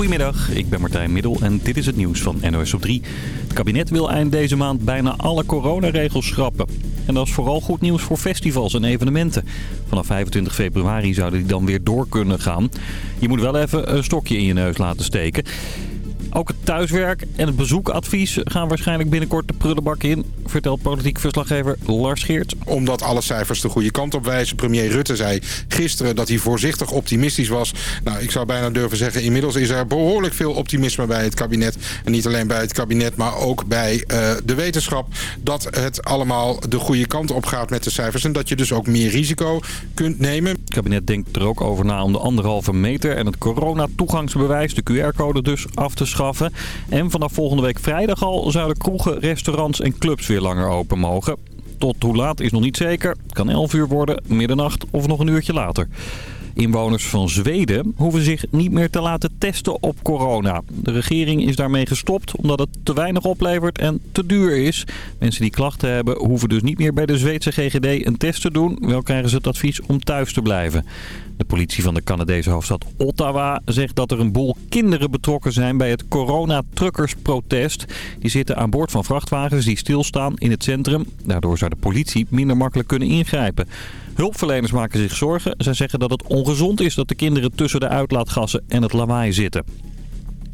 Goedemiddag, ik ben Martijn Middel en dit is het nieuws van NOS op 3. Het kabinet wil eind deze maand bijna alle coronaregels schrappen. En dat is vooral goed nieuws voor festivals en evenementen. Vanaf 25 februari zouden die dan weer door kunnen gaan. Je moet wel even een stokje in je neus laten steken. Ook het thuiswerk en het bezoekadvies gaan waarschijnlijk binnenkort de prullenbak in, vertelt politiek verslaggever Lars Geert. Omdat alle cijfers de goede kant op wijzen. Premier Rutte zei gisteren dat hij voorzichtig optimistisch was. Nou, ik zou bijna durven zeggen, inmiddels is er behoorlijk veel optimisme bij het kabinet. En niet alleen bij het kabinet, maar ook bij uh, de wetenschap. Dat het allemaal de goede kant op gaat met de cijfers. En dat je dus ook meer risico kunt nemen. Het kabinet denkt er ook over na om de anderhalve meter en het coronatoegangsbewijs, de QR-code dus, af te schaffen. En vanaf volgende week vrijdag al zouden kroegen, restaurants en clubs weer langer open mogen. Tot hoe laat is nog niet zeker. Het kan 11 uur worden, middernacht of nog een uurtje later. Inwoners van Zweden hoeven zich niet meer te laten testen op corona. De regering is daarmee gestopt omdat het te weinig oplevert en te duur is. Mensen die klachten hebben hoeven dus niet meer bij de Zweedse GGD een test te doen. Wel krijgen ze het advies om thuis te blijven. De politie van de Canadese hoofdstad Ottawa zegt dat er een boel kinderen betrokken zijn bij het corona-truckersprotest. Die zitten aan boord van vrachtwagens die stilstaan in het centrum. Daardoor zou de politie minder makkelijk kunnen ingrijpen. Hulpverleners maken zich zorgen. Zij zeggen dat het ongezond is dat de kinderen tussen de uitlaatgassen en het lawaai zitten.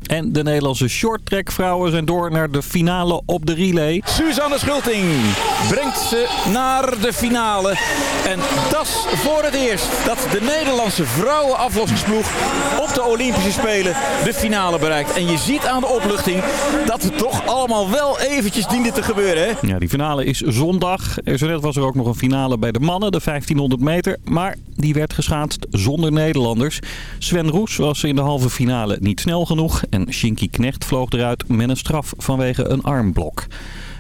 En de Nederlandse shorttrackvrouwen zijn door naar de finale op de relay. Suzanne Schulting brengt ze naar de finale. En dat is voor het eerst dat de Nederlandse vrouwenaflossingsploeg op de Olympische Spelen de finale bereikt. En je ziet aan de opluchting dat het toch allemaal wel eventjes diende te gebeuren. Hè? Ja, die finale is zondag. Zo net was er ook nog een finale bij de mannen, de 1500 meter. Maar die werd geschaatst zonder Nederlanders. Sven Roes was in de halve finale niet snel genoeg. En Shinky Knecht vloog eruit met een straf vanwege een armblok.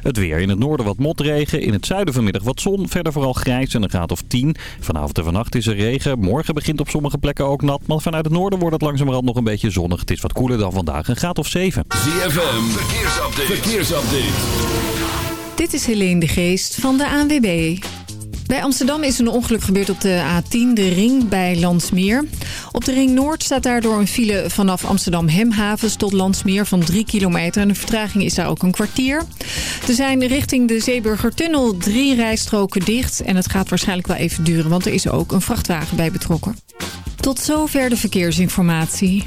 Het weer. In het noorden wat motregen. In het zuiden vanmiddag wat zon. Verder vooral grijs en een graad of 10. Vanavond en vannacht is er regen. Morgen begint op sommige plekken ook nat. Maar vanuit het noorden wordt het langzamerhand nog een beetje zonnig. Het is wat koeler dan vandaag. Een graad of 7. ZFM. Verkeersupdate. Verkeersupdate. Dit is Helene de Geest van de ANWB. Bij Amsterdam is een ongeluk gebeurd op de A10, de ring bij Landsmeer. Op de ring Noord staat daardoor een file vanaf Amsterdam Hemhavens tot Landsmeer van 3 kilometer. En de vertraging is daar ook een kwartier. Er zijn richting de Zeeburgertunnel drie rijstroken dicht. En het gaat waarschijnlijk wel even duren, want er is ook een vrachtwagen bij betrokken. Tot zover de verkeersinformatie.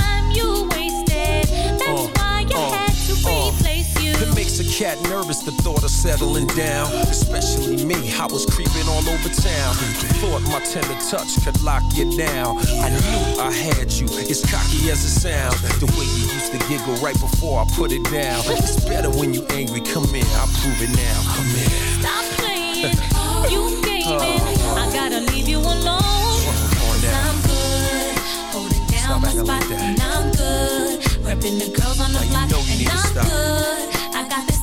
cat nervous, the thought of settling down. Especially me, I was creeping all over town. Thought my tender touch could lock you down. I knew I had you, as cocky as it sounds. The way you used to giggle right before I put it down. It's better when you angry, come in, I'll prove it now. Come in. Stop playing. you gave oh. in. I gotta leave you alone. I'm good. Holding down Stop my acting spot. like that. and I'm good. Repping the girls on the Now you block. know you and need to I'm stop. good. I got this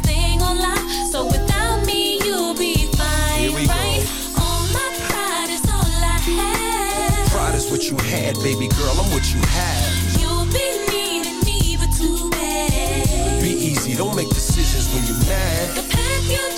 you had, Pride is what you had, baby girl, I'm what you have. You'll be needing me, but too bad. Be easy, don't make decisions when you're mad. The path you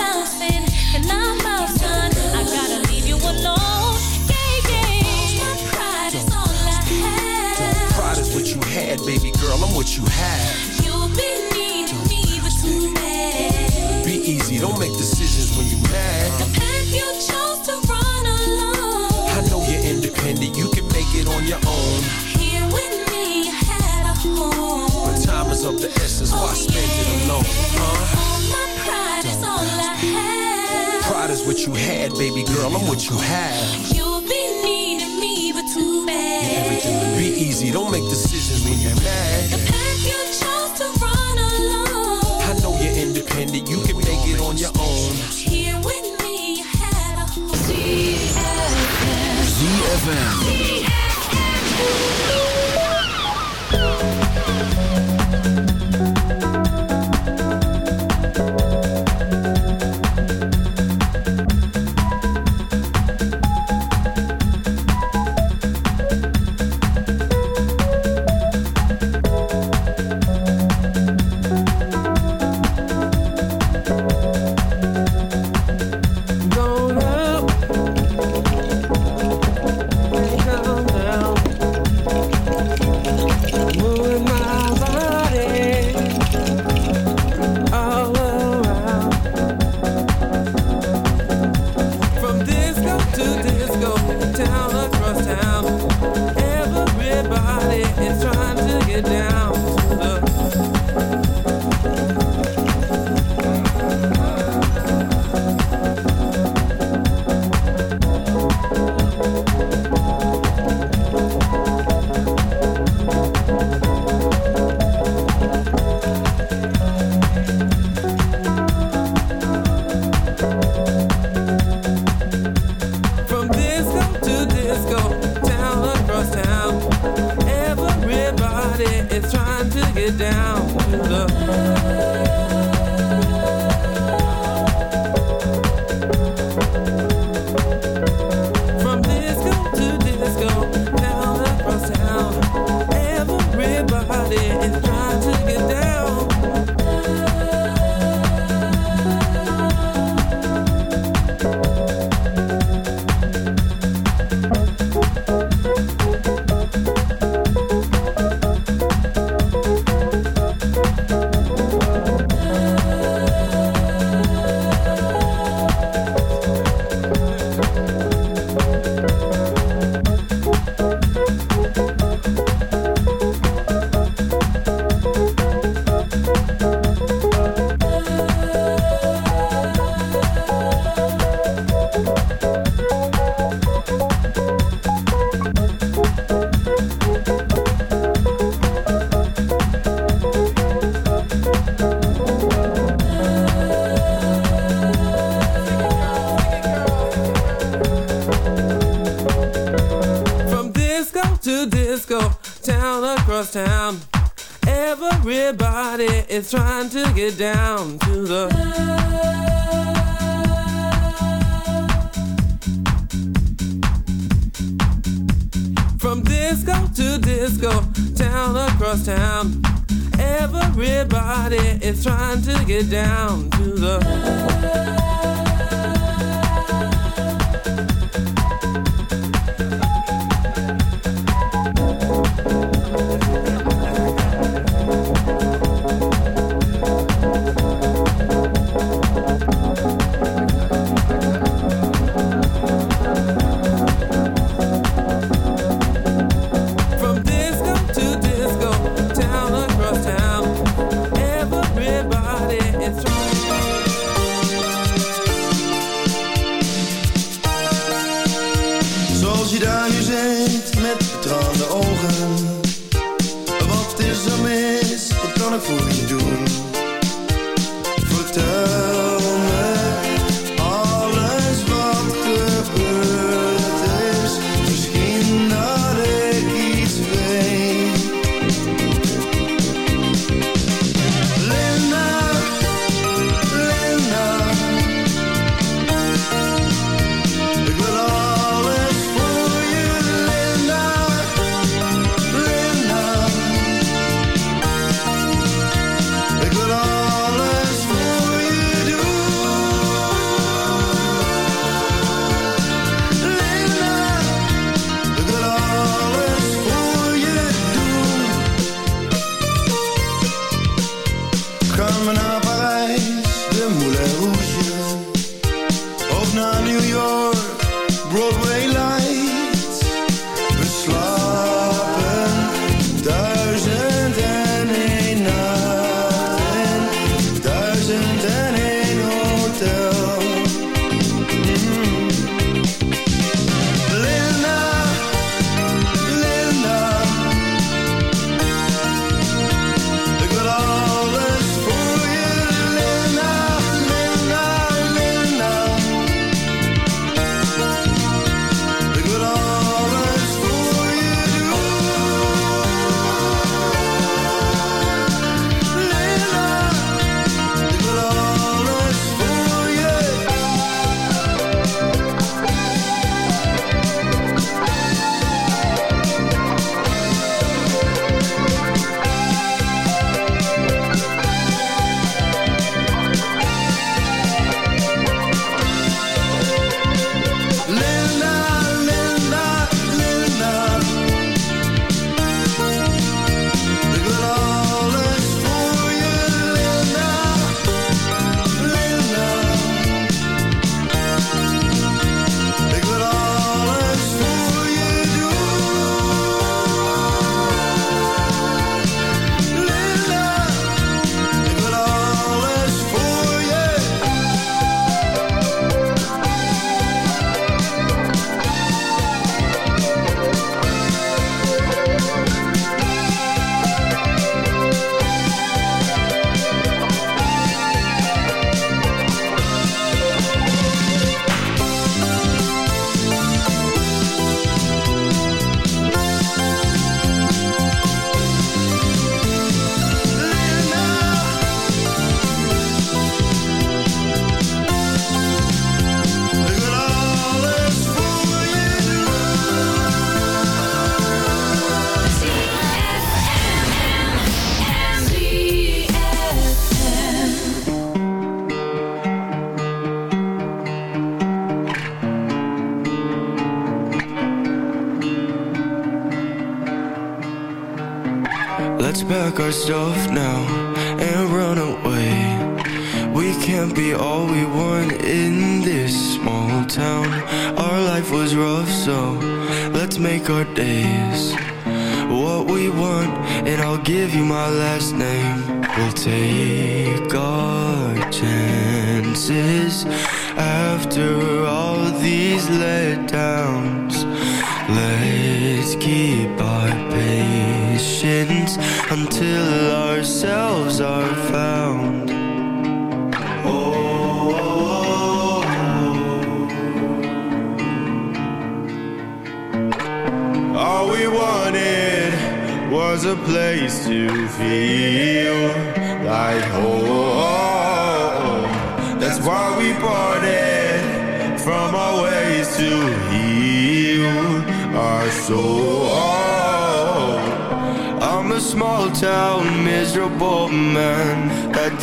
I'm out. I gotta leave you alone. Yeah, yeah. My pride is all I have. Pride is what you had, baby girl, I'm what you have. You'll be needing me, but too bad. Be easy, don't make decisions when you're mad. The path you chose to run alone. I know you're independent, you can make it on your own. Here with me, you had a home. But time is of the essence, why oh, spend it alone, huh? Pride is all I have. Pride is what you had, baby girl, I'm what you have. You'll be needing me, but too bad. Be easy, don't make decisions when you're mad. The path you chose to run alone. I know you're independent, you can make it on your own. Here with me, you had a home. ZFM.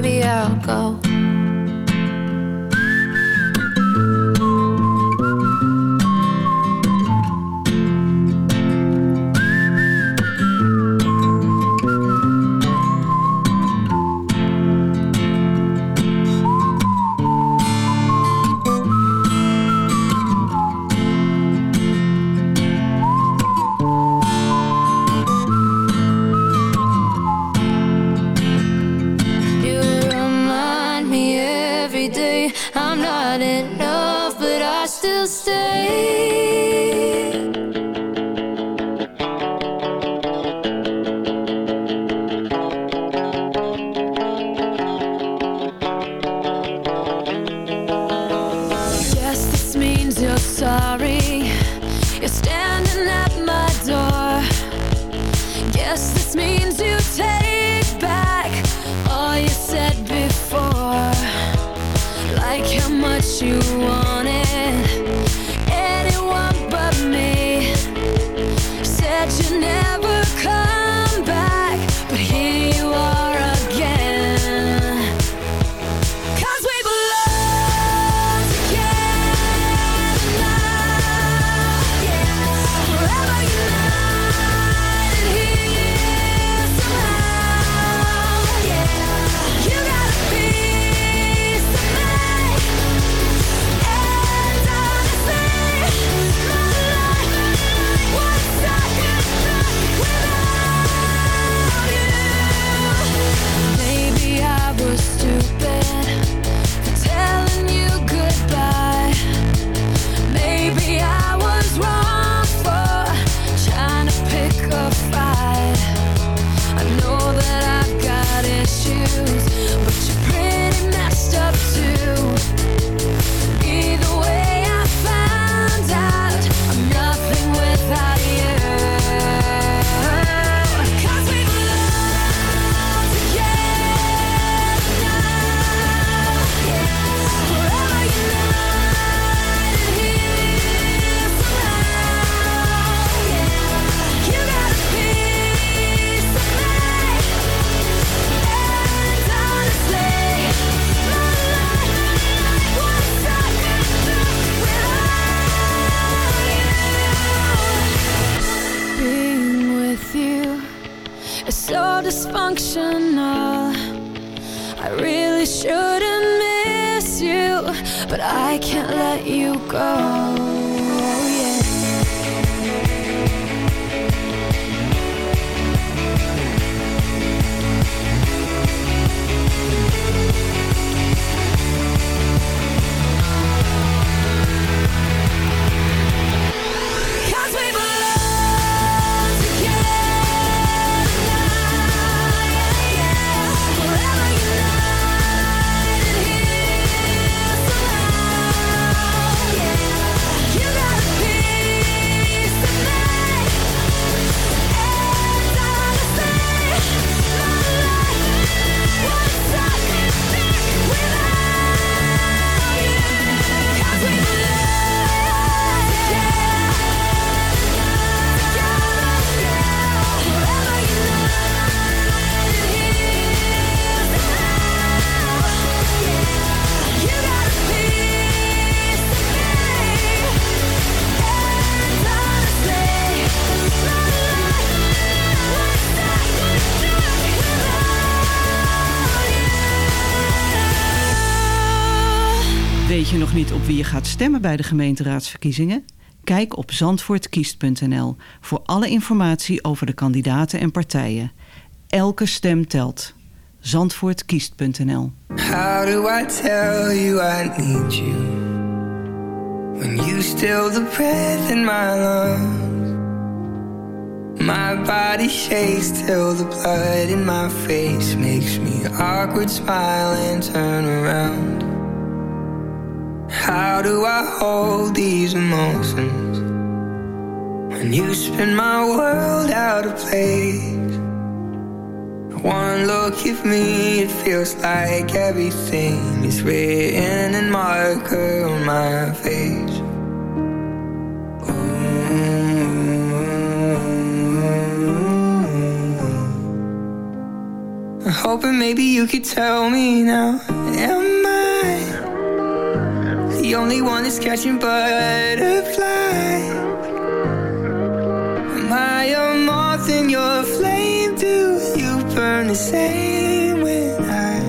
Baby, I'll go. Op wie je gaat stemmen bij de gemeenteraadsverkiezingen? Kijk op zandvoortkiest.nl voor alle informatie over de kandidaten en partijen. Elke stem telt. Zandvoortkiest.nl How do I tell you I need you When you still the breath in my lungs My body shakes till the blood in my face Makes me awkward smile and turn around How do I hold these emotions When you spin my world out of place one look at me, it feels like everything is written in marker on my face. I'm hoping maybe you could tell me now. Am I the only one that's catching butterflies? Am I a moth in your flame? Do you burn the same when I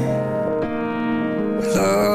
look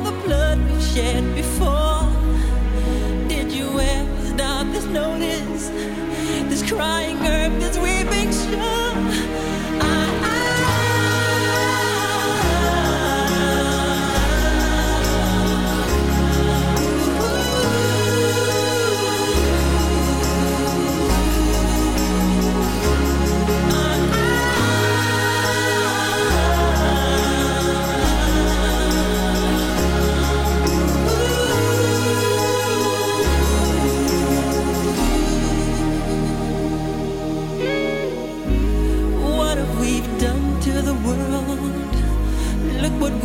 blood we've shed before? Did you ever stop to notice this crying earth, this weeping shore?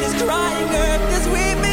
this crying earth, this weeping.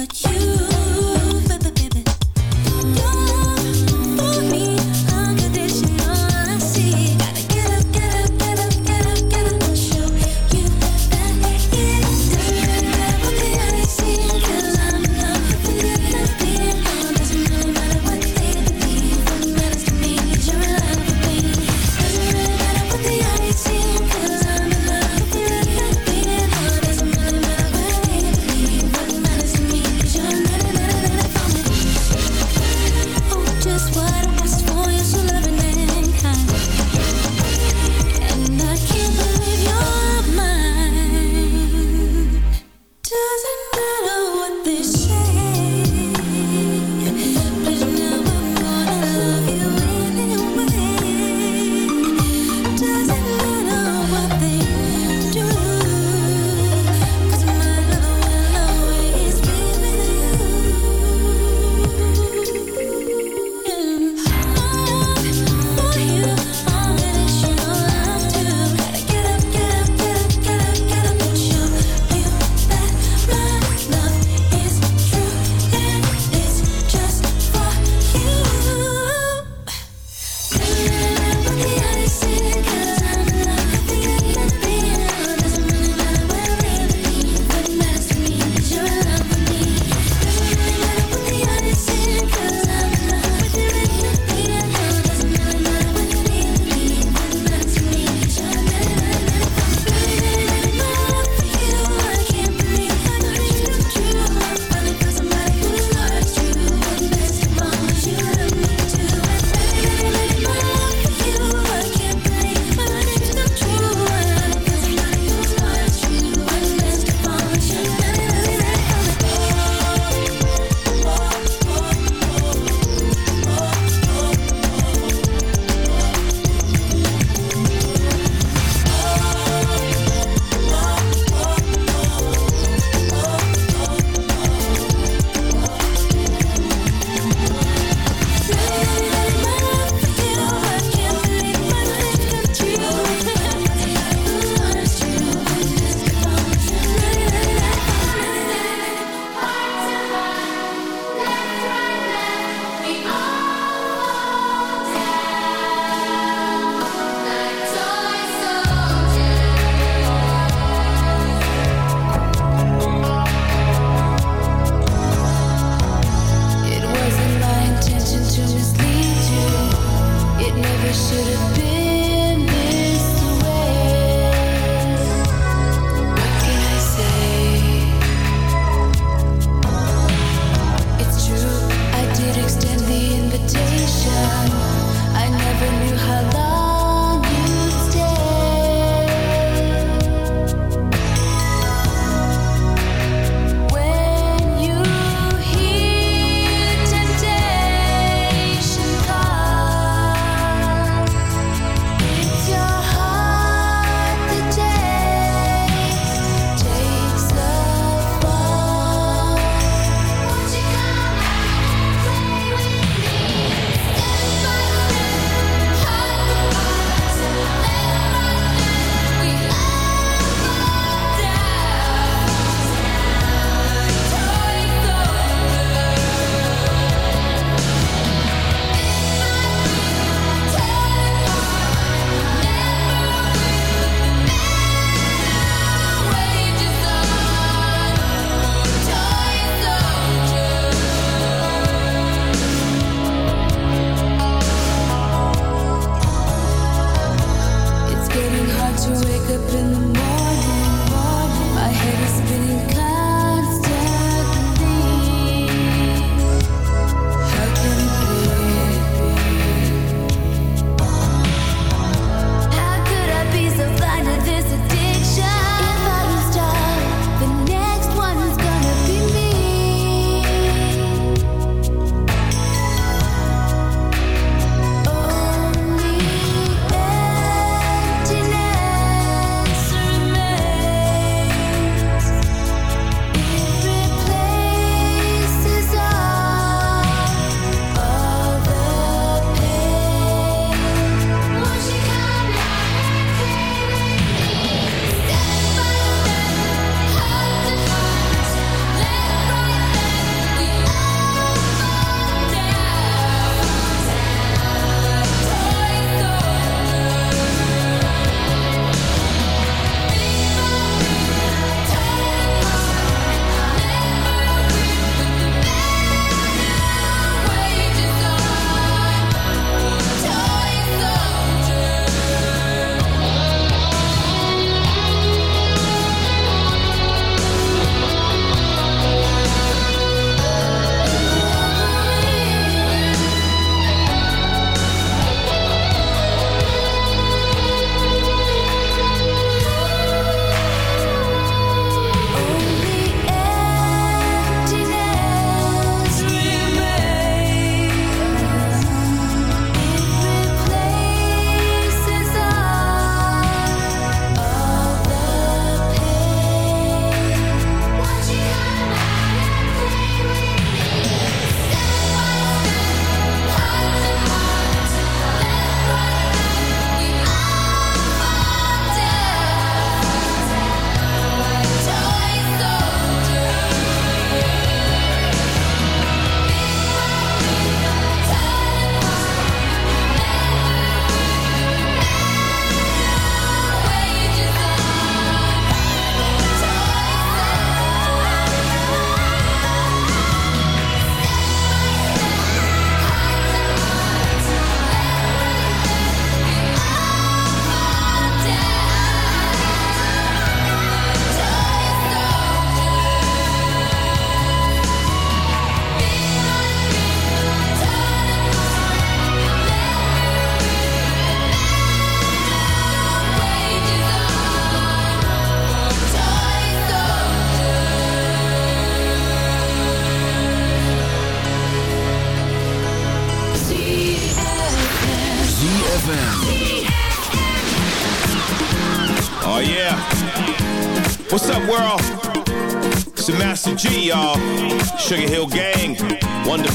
but you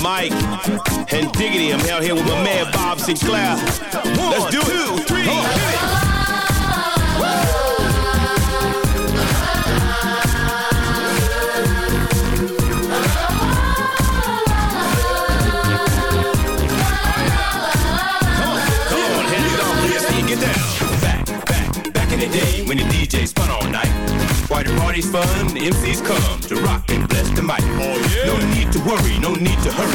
Mike, and Diggity. I'm out here with my man Bob Sinclar. Let's do it. Two, three, hit it. Come on, hands on, please. See get down. Back, back, back in the day when the DJ spun all night. Why the party's fun, the MCs come to rock and bless the mic. Oh yeah. No need to worry, no need to hurry.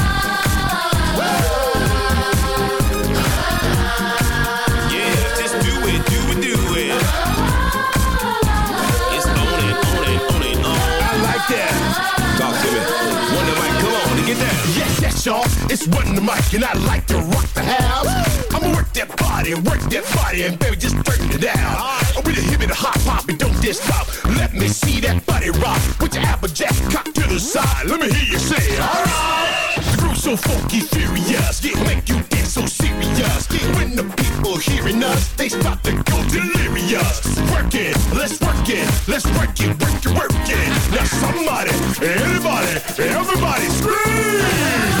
Y'all. It's Wonder Mike, and I like to rock the house. I'ma work that body, work that body, and baby, just turn it down. I'm with oh, the hip and the hop hop, and don't diss stop. Let me see that body rock. Put your applejack cock to the side. Let me hear you say, alright. The groove's so funky, furious. Yeah, make you dance so serious. Yeah, when the people hearing us, they start to go delirious. Work it, let's work it, let's work it, work it, work it. Now somebody, anybody, everybody scream!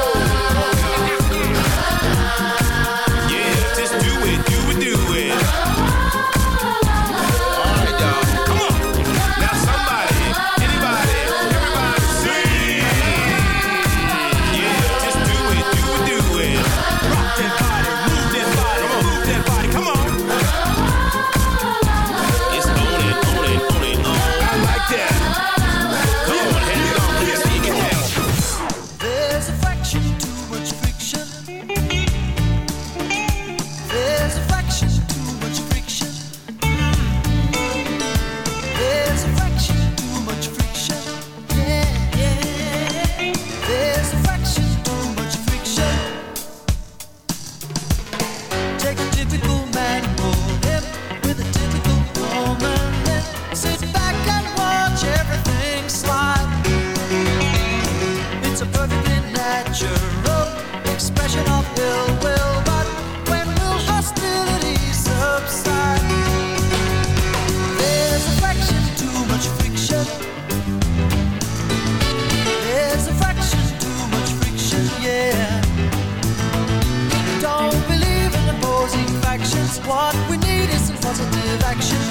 reflection